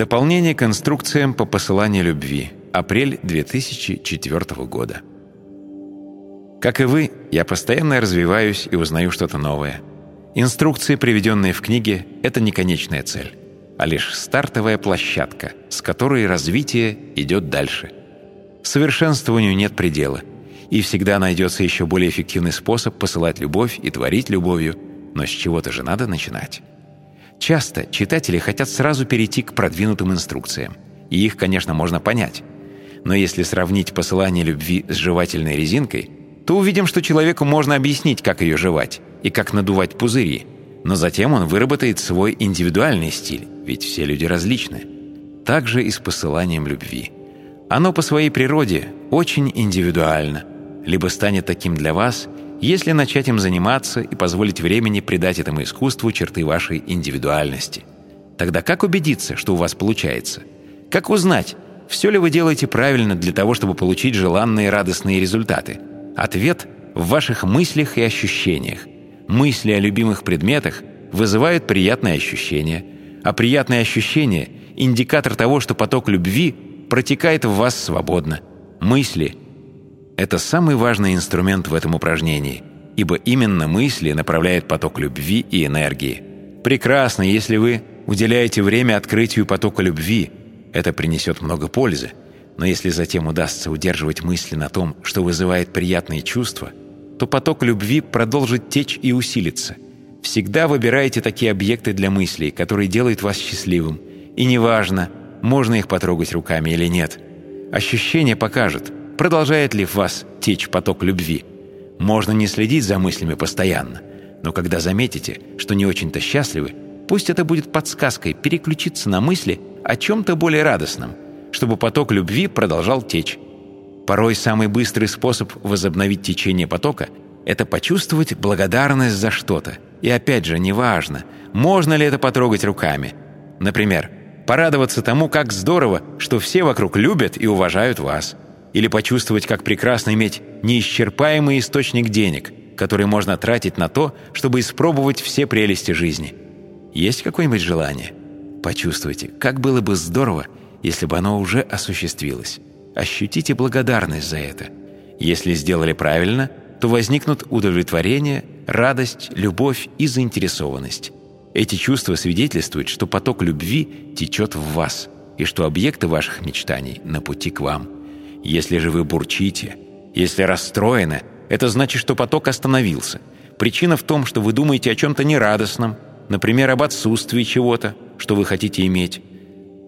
Дополнение к инструкциям по посыланию любви. Апрель 2004 года. Как и вы, я постоянно развиваюсь и узнаю что-то новое. Инструкции, приведенные в книге, это не конечная цель, а лишь стартовая площадка, с которой развитие идет дальше. Совершенствованию нет предела, и всегда найдется еще более эффективный способ посылать любовь и творить любовью, но с чего-то же надо начинать. Часто читатели хотят сразу перейти к продвинутым инструкциям. И их, конечно, можно понять. Но если сравнить посылание любви с жевательной резинкой, то увидим, что человеку можно объяснить, как ее жевать и как надувать пузыри. Но затем он выработает свой индивидуальный стиль, ведь все люди различны. Так же и с посыланием любви. Оно по своей природе очень индивидуально. Либо станет таким для вас – если начать им заниматься и позволить времени придать этому искусству черты вашей индивидуальности. Тогда как убедиться, что у вас получается? Как узнать, все ли вы делаете правильно для того, чтобы получить желанные радостные результаты? Ответ в ваших мыслях и ощущениях. Мысли о любимых предметах вызывают приятные ощущения, а приятные ощущения – индикатор того, что поток любви протекает в вас свободно. Мысли – это самый важный инструмент в этом упражнении, ибо именно мысли направляют поток любви и энергии. Прекрасно, если вы уделяете время открытию потока любви, это принесет много пользы. Но если затем удастся удерживать мысли на том, что вызывает приятные чувства, то поток любви продолжит течь и усилиться. Всегда выбирайте такие объекты для мыслей, которые делают вас счастливым. И неважно, можно их потрогать руками или нет. Ощущение покажет – продолжает ли в вас течь поток любви. Можно не следить за мыслями постоянно, но когда заметите, что не очень-то счастливы, пусть это будет подсказкой переключиться на мысли о чем-то более радостном, чтобы поток любви продолжал течь. Порой самый быстрый способ возобновить течение потока – это почувствовать благодарность за что-то. И опять же, неважно, можно ли это потрогать руками. Например, порадоваться тому, как здорово, что все вокруг любят и уважают вас – или почувствовать, как прекрасно иметь неисчерпаемый источник денег, который можно тратить на то, чтобы испробовать все прелести жизни. Есть какое-нибудь желание? Почувствуйте, как было бы здорово, если бы оно уже осуществилось. Ощутите благодарность за это. Если сделали правильно, то возникнут удовлетворение, радость, любовь и заинтересованность. Эти чувства свидетельствуют, что поток любви течет в вас и что объекты ваших мечтаний на пути к вам – если же вы бурчите, если расстроены, это значит, что поток остановился. Причина в том, что вы думаете о чем-то нерадостном, например, об отсутствии чего-то, что вы хотите иметь.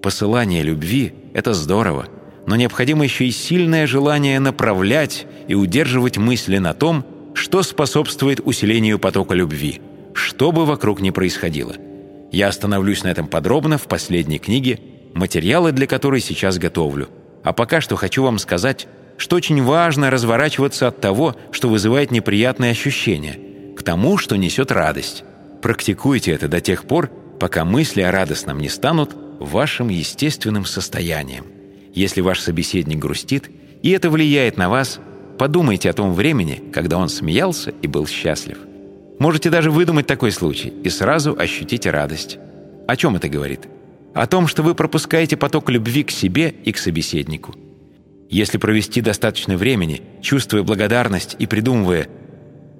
Посылание любви – это здорово, но необходимо еще и сильное желание направлять и удерживать мысли на том, что способствует усилению потока любви, что бы вокруг ни происходило. Я остановлюсь на этом подробно в последней книге, материалы для которой сейчас готовлю – а пока что хочу вам сказать, что очень важно разворачиваться от того, что вызывает неприятные ощущения, к тому, что несет радость. Практикуйте это до тех пор, пока мысли о радостном не станут вашим естественным состоянием. Если ваш собеседник грустит, и это влияет на вас, подумайте о том времени, когда он смеялся и был счастлив. Можете даже выдумать такой случай и сразу ощутите радость. О чем это говорит? О том, что вы пропускаете поток любви к себе и к собеседнику. Если провести достаточно времени, чувствуя благодарность и придумывая,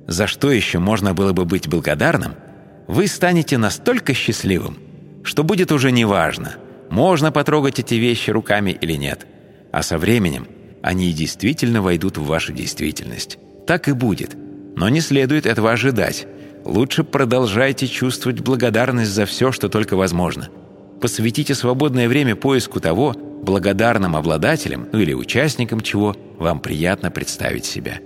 за что еще можно было бы быть благодарным, вы станете настолько счастливым, что будет уже неважно, можно потрогать эти вещи руками или нет. А со временем они действительно войдут в вашу действительность. Так и будет. Но не следует этого ожидать. Лучше продолжайте чувствовать благодарность за все, что только возможно – посвятите свободное время поиску того, благодарным обладателем ну или участником чего вам приятно представить себя.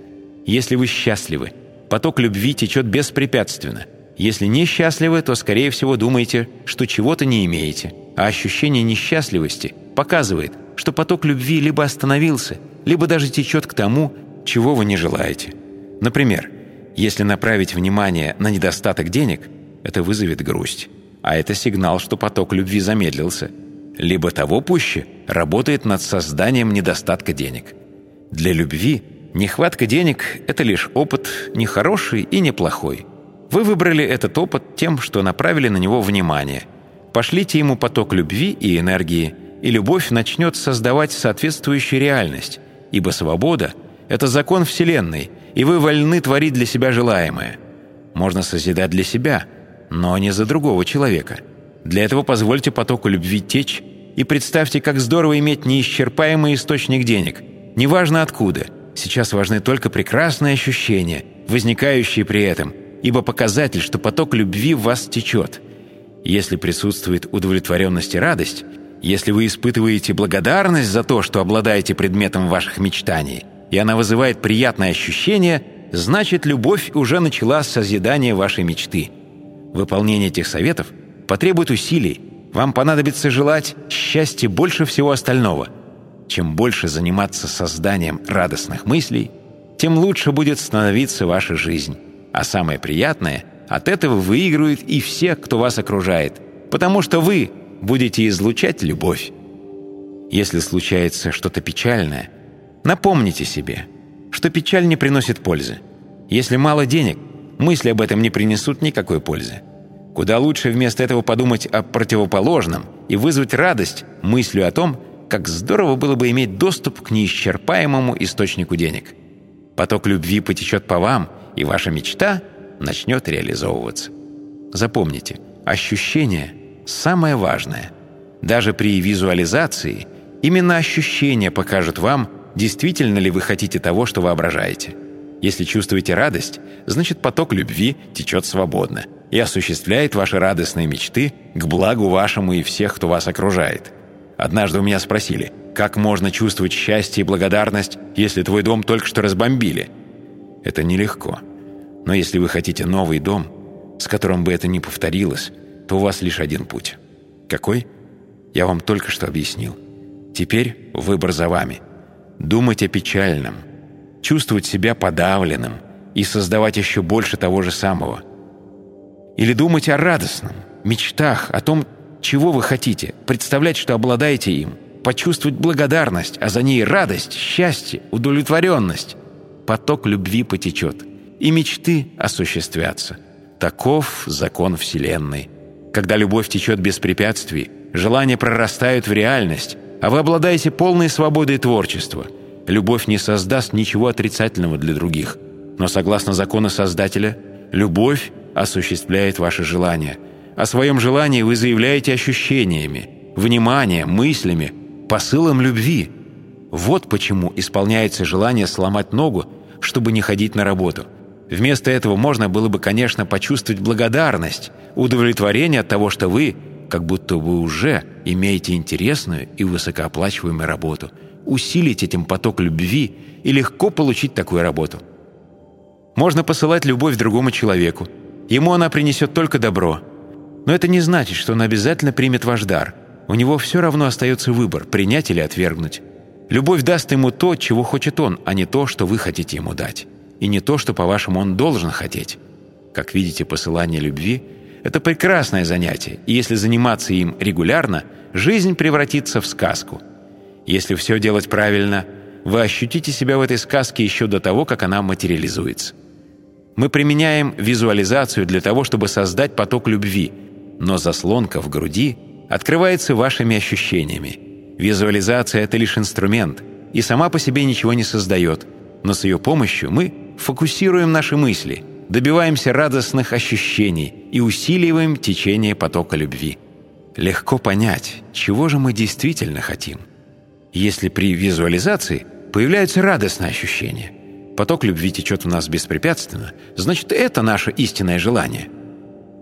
Если вы счастливы, поток любви течет беспрепятственно. Если несчастливы, то, скорее всего, думаете, что чего-то не имеете. А ощущение несчастливости показывает, что поток любви либо остановился, либо даже течет к тому, чего вы не желаете. Например, если направить внимание на недостаток денег, это вызовет грусть а это сигнал, что поток любви замедлился. Либо того пуще работает над созданием недостатка денег. Для любви нехватка денег – это лишь опыт не хороший и не плохой. Вы выбрали этот опыт тем, что направили на него внимание. пошлите ему поток любви и энергии, и любовь начнет создавать соответствующую реальность, ибо свобода — это закон Вселенной, и вы вольны творить для себя желаемое. Можно созидать для себя, но не за другого человека. Для этого позвольте потоку любви течь, и представьте, как здорово иметь неисчерпаемый источник денег, неважно откуда. Сейчас важны только прекрасные ощущения, возникающие при этом, ибо показатель, что поток любви в вас течет. Если присутствует удовлетворенность и радость — если вы испытываете благодарность за то, что обладаете предметом ваших мечтаний, и она вызывает приятное ощущение, значит, любовь уже начала созидание вашей мечты. Выполнение этих советов потребует усилий. Вам понадобится желать счастья больше всего остального. Чем больше заниматься созданием радостных мыслей, тем лучше будет становиться ваша жизнь. А самое приятное – от этого выиграют и все, кто вас окружает, потому что вы будете излучать любовь. Если случается что-то печальное, напомните себе, что печаль не приносит пользы. Если мало денег, мысли об этом не принесут никакой пользы. Куда лучше вместо этого подумать о противоположном и вызвать радость мыслью о том, как здорово было бы иметь доступ к неисчерпаемому источнику денег. Поток любви потечет по вам, и ваша мечта начнет реализовываться. Запомните, ощущение самое важное. Даже при визуализации именно ощущение покажет вам, действительно ли вы хотите того, что воображаете. Если чувствуете радость, значит поток любви течет свободно и осуществляет ваши радостные мечты к благу вашему и всех, кто вас окружает. Однажды у меня спросили, как можно чувствовать счастье и благодарность, если твой дом только что разбомбили? Это нелегко. Но если вы хотите новый дом, с которым бы это не повторилось, то у вас лишь один путь. Какой? Я вам только что объяснил. Теперь выбор за вами. Думать о печальном, чувствовать себя подавленным и создавать еще больше того же самого. Или думать о радостном, мечтах, о том, чего вы хотите, представлять, что обладаете им, почувствовать благодарность, а за ней радость, счастье, удовлетворенность. Поток любви потечет, и мечты осуществятся. Таков закон Вселенной – когда любовь течет без препятствий, желания прорастают в реальность, а вы обладаете полной свободой творчества. Любовь не создаст ничего отрицательного для других. Но согласно закону Создателя, любовь осуществляет ваши желания. О своем желании вы заявляете ощущениями, вниманием, мыслями, посылом любви. Вот почему исполняется желание сломать ногу, чтобы не ходить на работу – Вместо этого можно было бы, конечно, почувствовать благодарность, удовлетворение от того, что вы, как будто вы уже имеете интересную и высокооплачиваемую работу, усилить этим поток любви и легко получить такую работу. Можно посылать любовь другому человеку. Ему она принесет только добро. Но это не значит, что он обязательно примет ваш дар. У него все равно остается выбор, принять или отвергнуть. Любовь даст ему то, чего хочет он, а не то, что вы хотите ему дать и не то, что, по-вашему, он должен хотеть. Как видите, посылание любви – это прекрасное занятие, и если заниматься им регулярно, жизнь превратится в сказку. Если все делать правильно, вы ощутите себя в этой сказке еще до того, как она материализуется. Мы применяем визуализацию для того, чтобы создать поток любви, но заслонка в груди открывается вашими ощущениями. Визуализация – это лишь инструмент, и сама по себе ничего не создает, но с ее помощью мы фокусируем наши мысли, добиваемся радостных ощущений и усиливаем течение потока любви. Легко понять, чего же мы действительно хотим. Если при визуализации появляются радостные ощущения, поток любви течет у нас беспрепятственно, значит, это наше истинное желание.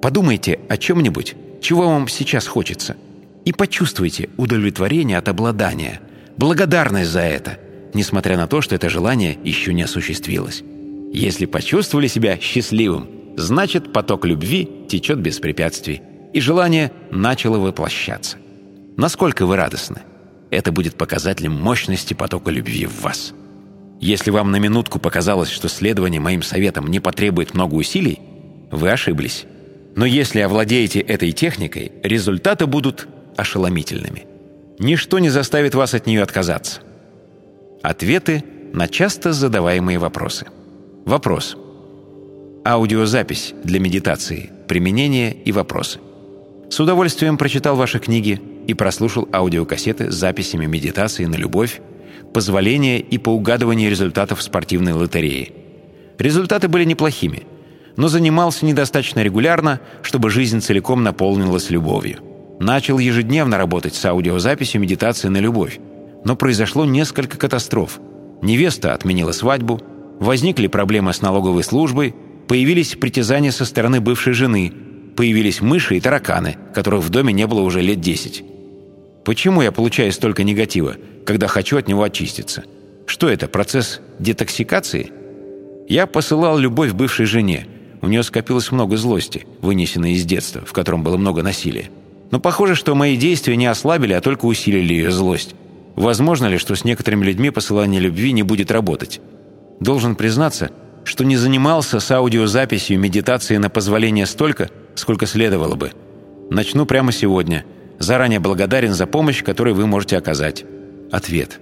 Подумайте о чем-нибудь, чего вам сейчас хочется, и почувствуйте удовлетворение от обладания, благодарность за это, несмотря на то, что это желание еще не осуществилось. Если почувствовали себя счастливым, значит поток любви течет без препятствий, и желание начало воплощаться. Насколько вы радостны? Это будет показателем мощности потока любви в вас. Если вам на минутку показалось, что следование моим советам не потребует много усилий, вы ошиблись. Но если овладеете этой техникой, результаты будут ошеломительными. Ничто не заставит вас от нее отказаться. Ответы на часто задаваемые вопросы. Вопрос. Аудиозапись для медитации, применение и вопросы. С удовольствием прочитал ваши книги и прослушал аудиокассеты с записями медитации на любовь, позволение и поугадывание результатов спортивной лотереи. Результаты были неплохими, но занимался недостаточно регулярно, чтобы жизнь целиком наполнилась любовью. Начал ежедневно работать с аудиозаписью медитации на любовь, но произошло несколько катастроф. Невеста отменила свадьбу, возникли проблемы с налоговой службой, появились притязания со стороны бывшей жены, появились мыши и тараканы, которых в доме не было уже лет десять. Почему я получаю столько негатива, когда хочу от него очиститься? Что это, процесс детоксикации? Я посылал любовь бывшей жене. У нее скопилось много злости, вынесенной из детства, в котором было много насилия. Но похоже, что мои действия не ослабили, а только усилили ее злость. Возможно ли, что с некоторыми людьми посылание любви не будет работать? Должен признаться, что не занимался с аудиозаписью медитации на позволение столько, сколько следовало бы. Начну прямо сегодня – Заранее благодарен за помощь, которую вы можете оказать. Ответ.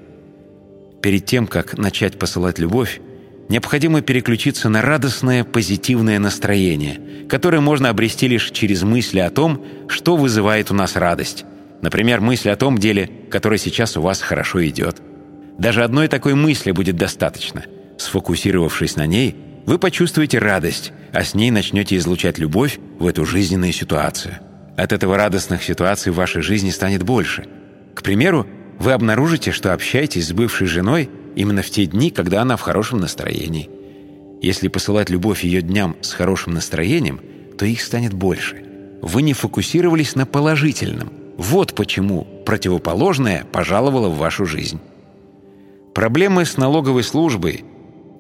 Перед тем, как начать посылать любовь, необходимо переключиться на радостное, позитивное настроение, которое можно обрести лишь через мысли о том, что вызывает у нас радость. Например, мысли о том деле, которое сейчас у вас хорошо идет. Даже одной такой мысли будет достаточно. Сфокусировавшись на ней, вы почувствуете радость, а с ней начнете излучать любовь в эту жизненную ситуацию. От этого радостных ситуаций в вашей жизни станет больше. К примеру, вы обнаружите, что общаетесь с бывшей женой именно в те дни, когда она в хорошем настроении. Если посылать любовь ее дням с хорошим настроением, то их станет больше. Вы не фокусировались на положительном. Вот почему противоположное пожаловало в вашу жизнь. Проблемы с налоговой службой,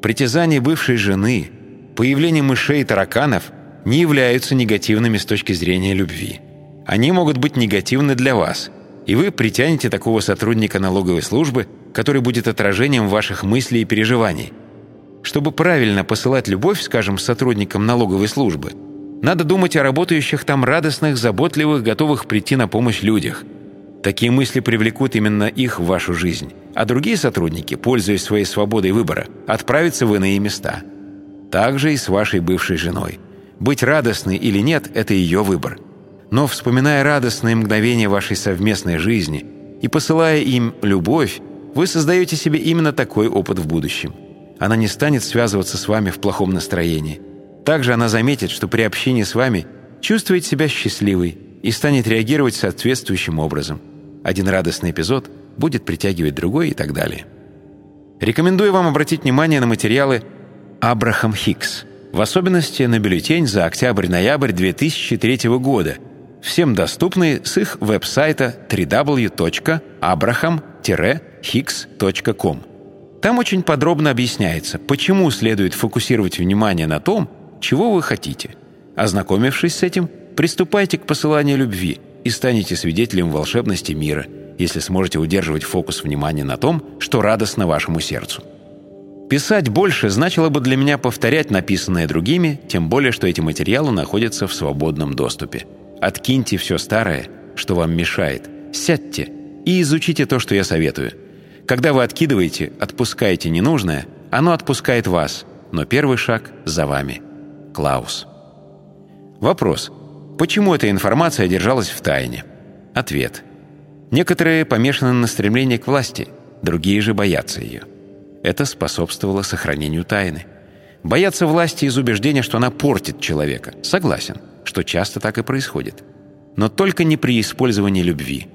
притязание бывшей жены, появление мышей и тараканов – не являются негативными с точки зрения любви. Они могут быть негативны для вас, и вы притянете такого сотрудника налоговой службы, который будет отражением ваших мыслей и переживаний. Чтобы правильно посылать любовь, скажем, сотрудникам налоговой службы, надо думать о работающих там радостных, заботливых, готовых прийти на помощь людях. Такие мысли привлекут именно их в вашу жизнь, а другие сотрудники, пользуясь своей свободой выбора, отправятся в иные места. Так же и с вашей бывшей женой – быть радостной или нет – это ее выбор. Но вспоминая радостные мгновения вашей совместной жизни и посылая им любовь, вы создаете себе именно такой опыт в будущем. Она не станет связываться с вами в плохом настроении. Также она заметит, что при общении с вами чувствует себя счастливой и станет реагировать соответствующим образом. Один радостный эпизод будет притягивать другой и так далее. Рекомендую вам обратить внимание на материалы Абрахам Хикс – в особенности на бюллетень за октябрь-ноябрь 2003 года, всем доступный с их веб-сайта www.abraham-hicks.com. Там очень подробно объясняется, почему следует фокусировать внимание на том, чего вы хотите. Ознакомившись с этим, приступайте к посыланию любви и станете свидетелем волшебности мира, если сможете удерживать фокус внимания на том, что радостно вашему сердцу. Писать больше значило бы для меня повторять написанное другими, тем более, что эти материалы находятся в свободном доступе. Откиньте все старое, что вам мешает, сядьте и изучите то, что я советую. Когда вы откидываете, отпускаете ненужное, оно отпускает вас, но первый шаг за вами. Клаус. Вопрос. Почему эта информация держалась в тайне? Ответ. Некоторые помешаны на стремлении к власти, другие же боятся ее. Это способствовало сохранению тайны. Бояться власти из убеждения, что она портит человека. Согласен, что часто так и происходит. Но только не при использовании любви.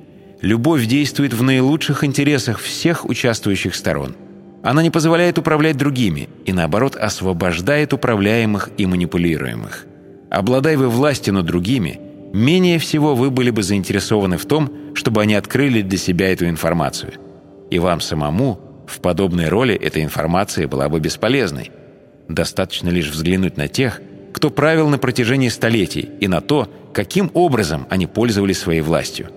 Любовь действует в наилучших интересах всех участвующих сторон. Она не позволяет управлять другими и, наоборот, освобождает управляемых и манипулируемых. Обладая вы властью над другими, менее всего вы были бы заинтересованы в том, чтобы они открыли для себя эту информацию. И вам самому в подобной роли эта информация была бы бесполезной. Достаточно лишь взглянуть на тех, кто правил на протяжении столетий, и на то, каким образом они пользовались своей властью.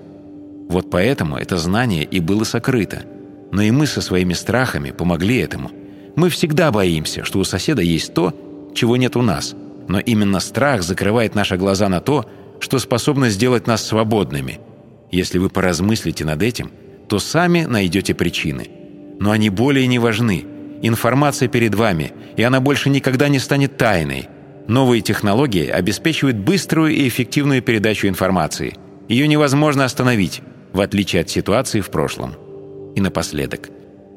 Вот поэтому это знание и было сокрыто. Но и мы со своими страхами помогли этому. Мы всегда боимся, что у соседа есть то, чего нет у нас. Но именно страх закрывает наши глаза на то, что способно сделать нас свободными. Если вы поразмыслите над этим, то сами найдете причины – но они более не важны. Информация перед вами, и она больше никогда не станет тайной. Новые технологии обеспечивают быструю и эффективную передачу информации – Ее невозможно остановить, в отличие от ситуации в прошлом. И напоследок.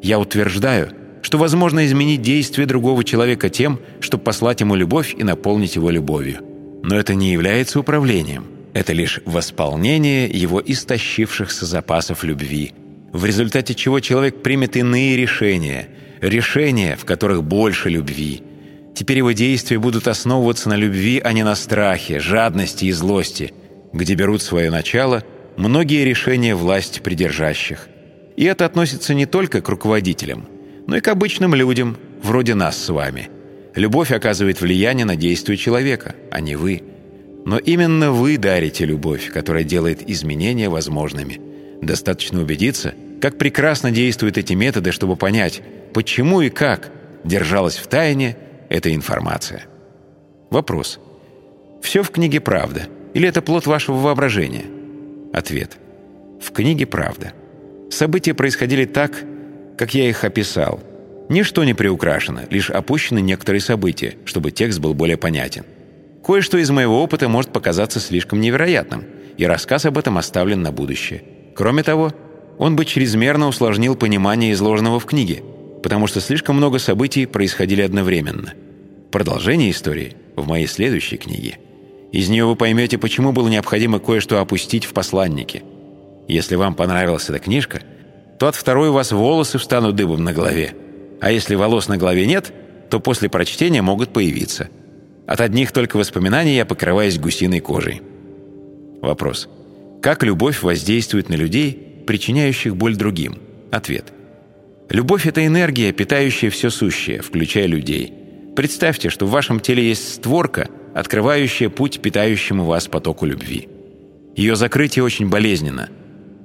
Я утверждаю, что возможно изменить действие другого человека тем, чтобы послать ему любовь и наполнить его любовью. Но это не является управлением. Это лишь восполнение его истощившихся запасов любви, в результате чего человек примет иные решения, решения, в которых больше любви. Теперь его действия будут основываться на любви, а не на страхе, жадности и злости – где берут свое начало многие решения власть придержащих. И это относится не только к руководителям, но и к обычным людям, вроде нас с вами. Любовь оказывает влияние на действие человека, а не вы. Но именно вы дарите любовь, которая делает изменения возможными. Достаточно убедиться, как прекрасно действуют эти методы, чтобы понять, почему и как держалась в тайне эта информация. Вопрос. Все в книге «Правда». Или это плод вашего воображения? Ответ. В книге правда. События происходили так, как я их описал. Ничто не приукрашено, лишь опущены некоторые события, чтобы текст был более понятен. Кое-что из моего опыта может показаться слишком невероятным, и рассказ об этом оставлен на будущее. Кроме того, он бы чрезмерно усложнил понимание изложенного в книге, потому что слишком много событий происходили одновременно. Продолжение истории в моей следующей книге – из нее вы поймете, почему было необходимо кое-что опустить в посланнике. Если вам понравилась эта книжка, то от второй у вас волосы встанут дыбом на голове. А если волос на голове нет, то после прочтения могут появиться. От одних только воспоминаний я покрываюсь гусиной кожей. Вопрос. Как любовь воздействует на людей, причиняющих боль другим? Ответ. Любовь – это энергия, питающая все сущее, включая людей. Представьте, что в вашем теле есть створка – открывающая путь питающему вас потоку любви. Ее закрытие очень болезненно.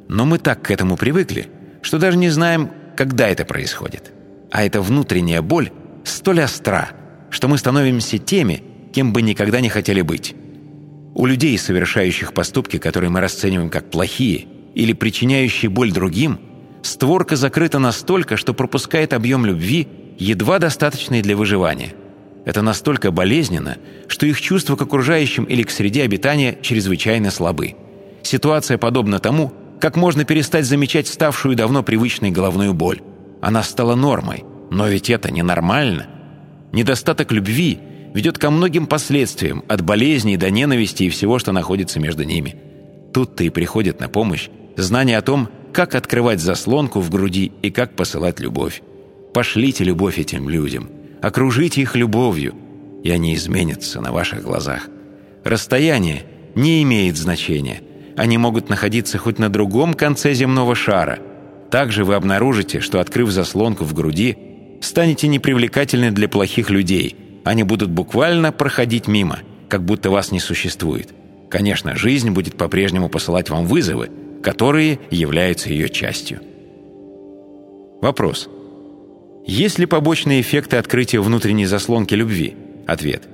Но мы так к этому привыкли, что даже не знаем, когда это происходит. А эта внутренняя боль столь остра, что мы становимся теми, кем бы никогда не хотели быть. У людей, совершающих поступки, которые мы расцениваем как плохие или причиняющие боль другим, створка закрыта настолько, что пропускает объем любви, едва достаточный для выживания – это настолько болезненно, что их чувства к окружающим или к среде обитания чрезвычайно слабы. Ситуация подобна тому, как можно перестать замечать ставшую давно привычной головную боль. Она стала нормой, но ведь это ненормально. Недостаток любви ведет ко многим последствиям, от болезней до ненависти и всего, что находится между ними. Тут-то и приходит на помощь знание о том, как открывать заслонку в груди и как посылать любовь. Пошлите любовь этим людям – Окружите их любовью, и они изменятся на ваших глазах. Расстояние не имеет значения. Они могут находиться хоть на другом конце земного шара. Также вы обнаружите, что, открыв заслонку в груди, станете непривлекательны для плохих людей. Они будут буквально проходить мимо, как будто вас не существует. Конечно, жизнь будет по-прежнему посылать вам вызовы, которые являются ее частью. Вопрос. Есть ли побочные эффекты открытия внутренней заслонки любви? Ответ.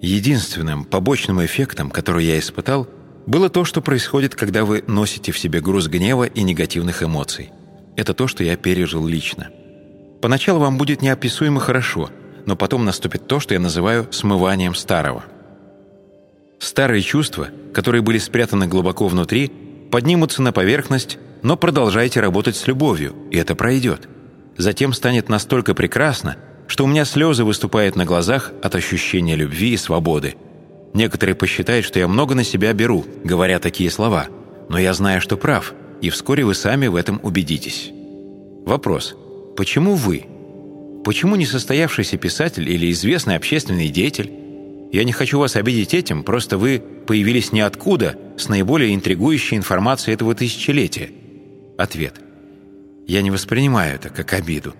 Единственным побочным эффектом, который я испытал, было то, что происходит, когда вы носите в себе груз гнева и негативных эмоций. Это то, что я пережил лично. Поначалу вам будет неописуемо хорошо, но потом наступит то, что я называю смыванием старого. Старые чувства, которые были спрятаны глубоко внутри, поднимутся на поверхность, но продолжайте работать с любовью, и это пройдет – затем станет настолько прекрасно, что у меня слезы выступают на глазах от ощущения любви и свободы. Некоторые посчитают, что я много на себя беру, говоря такие слова, но я знаю, что прав, и вскоре вы сами в этом убедитесь. Вопрос. Почему вы? Почему не состоявшийся писатель или известный общественный деятель? Я не хочу вас обидеть этим, просто вы появились ниоткуда с наиболее интригующей информацией этого тысячелетия. Ответ. Я не воспринимаю это как обиду.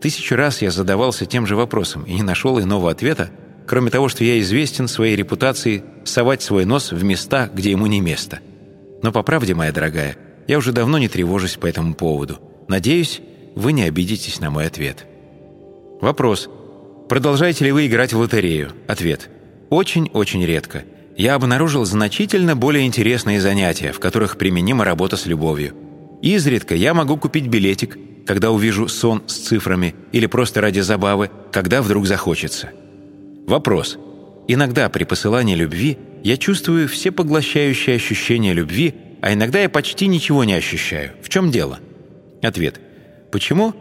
Тысячу раз я задавался тем же вопросом и не нашел иного ответа, кроме того, что я известен своей репутацией совать свой нос в места, где ему не место. Но по правде, моя дорогая, я уже давно не тревожусь по этому поводу. Надеюсь, вы не обидитесь на мой ответ. Вопрос. Продолжаете ли вы играть в лотерею? Ответ. Очень-очень редко. Я обнаружил значительно более интересные занятия, в которых применима работа с любовью. Изредка я могу купить билетик, когда увижу сон с цифрами или просто ради забавы, когда вдруг захочется. Вопрос. Иногда при посылании любви я чувствую всепоглощающее ощущение любви, а иногда я почти ничего не ощущаю. В чем дело? Ответ. Почему?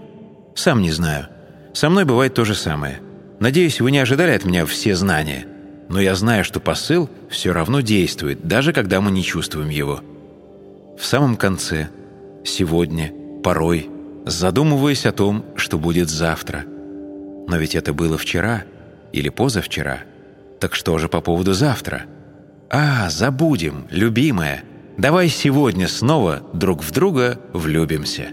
Сам не знаю. Со мной бывает то же самое. Надеюсь, вы не ожидали от меня все знания. Но я знаю, что посыл все равно действует, даже когда мы не чувствуем его. В самом конце, сегодня, порой, задумываясь о том, что будет завтра. Но ведь это было вчера или позавчера. Так что же по поводу завтра? А, забудем, любимая. Давай сегодня снова друг в друга влюбимся.